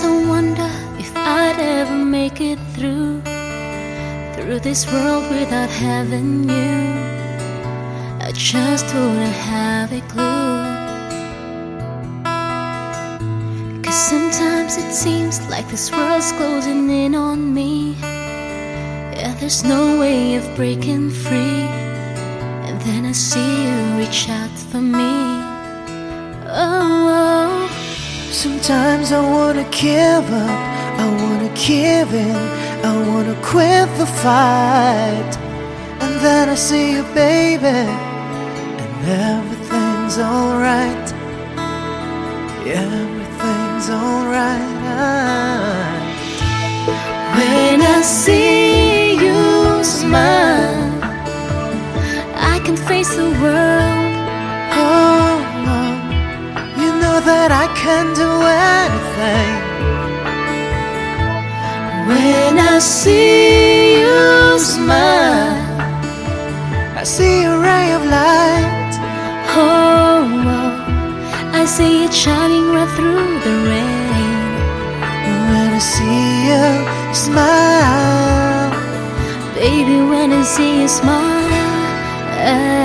Sometimes I wonder if I'd ever make it through through this world without having you. I just wouldn't have a clue. Cause sometimes it seems like this world's closing in on me. And there's no way of breaking free. And then I see you reach out for me. Oh. Sometimes I wanna give up, I wanna give in, I wanna quit the fight. And then I see you, baby, and everything's alright. Everything's alright. When I see When I see you smile, I see a ray of light. oh, oh, I see it shining right through the rain. When I see you smile. Baby, when I see you smile at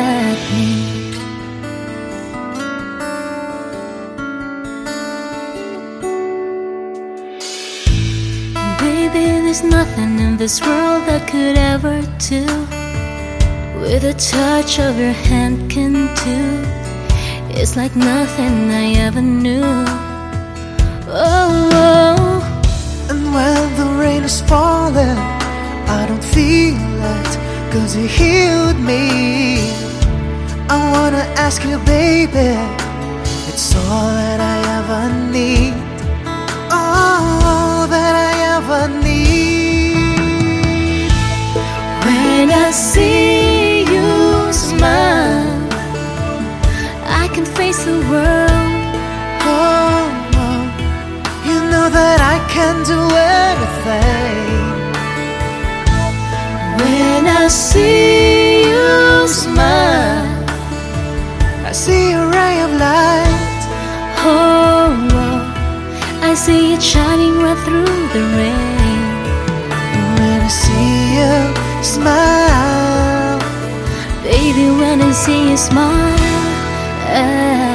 there's nothing in this world that could ever do with a touch of your hand can do. It's like nothing I ever knew. Oh, oh. And when the rain is falling, I don't feel it, cause you healed me. I wanna ask you, baby, it's all I see you smile, I can face the world. Oh, oh, you know that I can do anything. When I see you smile, I see a ray of light. oh, oh, I see it shining right through the rain. When I see you smile. Baby, when I see you smile at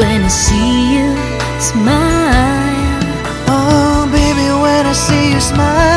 when I see you smile. Oh, baby, when I see you smile.